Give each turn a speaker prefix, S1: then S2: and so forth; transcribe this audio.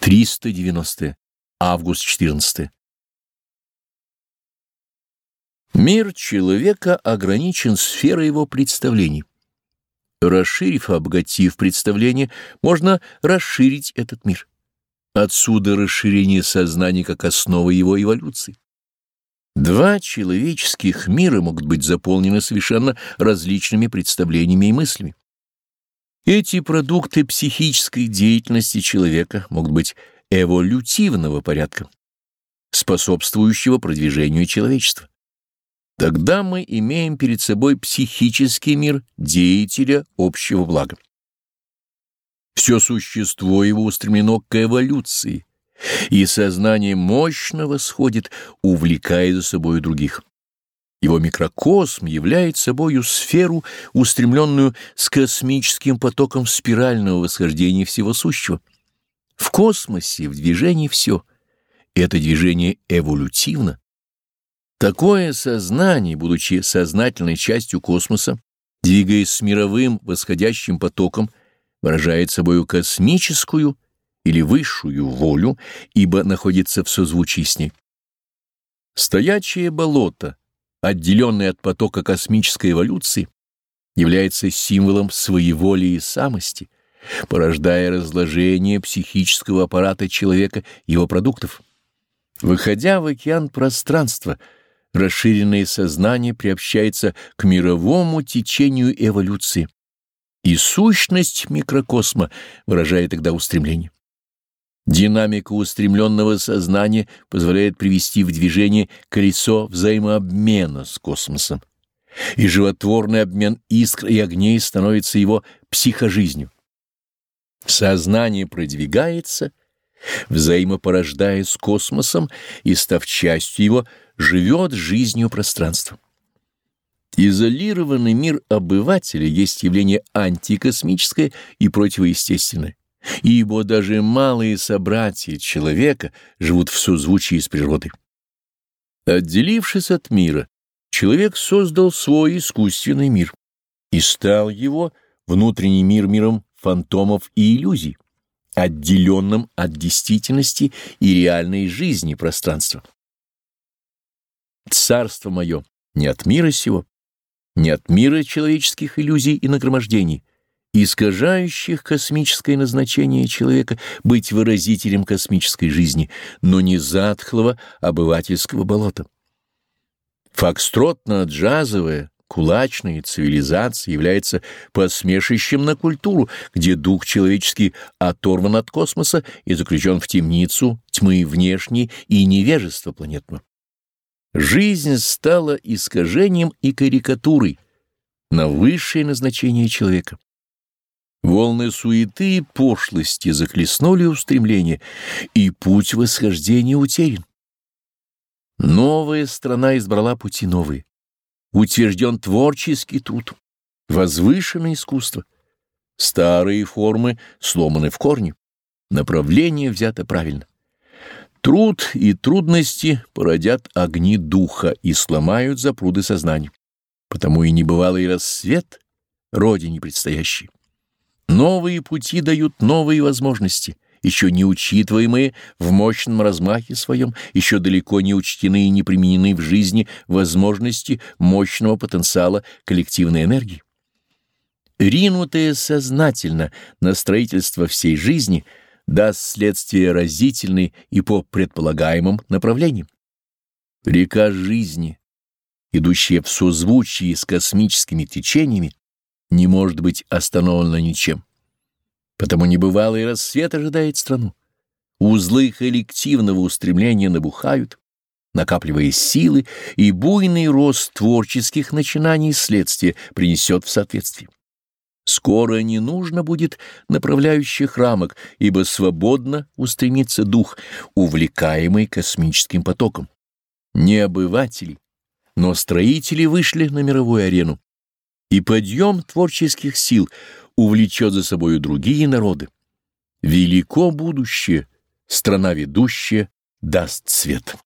S1: 390. Август 14. Мир человека ограничен сферой его представлений. Расширив, обогатив представление, можно расширить этот мир. Отсюда расширение сознания как основа его эволюции. Два человеческих мира могут быть заполнены совершенно различными представлениями и мыслями. Эти продукты психической деятельности человека могут быть эволютивного порядка, способствующего продвижению человечества. Тогда мы имеем перед собой психический мир деятеля общего блага. Все существо его устремлено к эволюции, и сознание мощно восходит, увлекая за собой других. Его микрокосм является собою сферу, устремленную с космическим потоком спирального восхождения всего сущего. В космосе, в движении все. Это движение эволютивно, Такое сознание, будучи сознательной частью космоса, двигаясь с мировым восходящим потоком, выражает собою космическую или высшую волю, ибо находится в созвучии с ней. Стоячее болото, отделенное от потока космической эволюции, является символом своеволии и самости, порождая разложение психического аппарата человека и его продуктов. Выходя в океан пространства — расширенное сознание приобщается к мировому течению эволюции, и сущность микрокосма выражает тогда устремление. Динамика устремленного сознания позволяет привести в движение колесо взаимообмена с космосом, и животворный обмен искр и огней становится его психожизнью. Сознание продвигается, взаимопорождая с космосом и, став частью его, живет жизнью пространства. Изолированный мир обывателя есть явление антикосмическое и противоестественное, ибо даже малые собратья человека живут в созвучии с природой. Отделившись от мира, человек создал свой искусственный мир и стал его внутренний мир миром фантомов и иллюзий, отделенным от действительности и реальной жизни пространства. Царство мое не от мира сего, не от мира человеческих иллюзий и нагромождений, искажающих космическое назначение человека быть выразителем космической жизни, но не затхлого обывательского болота. Фокстротно-джазовая, кулачная цивилизация является посмешищем на культуру, где дух человеческий оторван от космоса и заключен в темницу тьмы внешней и невежества планетного. Жизнь стала искажением и карикатурой на высшее назначение человека. Волны суеты и пошлости захлестнули устремление, и путь восхождения утерян. Новая страна избрала пути новые. Утвержден творческий труд, возвышенное искусство. Старые формы сломаны в корне, направление взято правильно. Труд и трудности породят огни духа и сломают запруды сознания. Потому и небывалый рассвет Родине предстоящий. Новые пути дают новые возможности, еще не учитываемые в мощном размахе своем, еще далеко не учтены и не применены в жизни возможности мощного потенциала коллективной энергии. Ринутые сознательно на строительство всей жизни — даст следствие разительные и по предполагаемым направлениям. Река жизни, идущая в созвучии с космическими течениями, не может быть остановлена ничем. Потому небывалый рассвет ожидает страну. Узлы коллективного устремления набухают, накапливая силы, и буйный рост творческих начинаний следствия принесет в соответствие. Скоро не нужно будет направляющих рамок, ибо свободно устремится дух, увлекаемый космическим потоком. Не обыватели, но строители вышли на мировую арену, и подъем творческих сил увлечет за собою другие народы. Велико будущее, страна ведущая даст свет.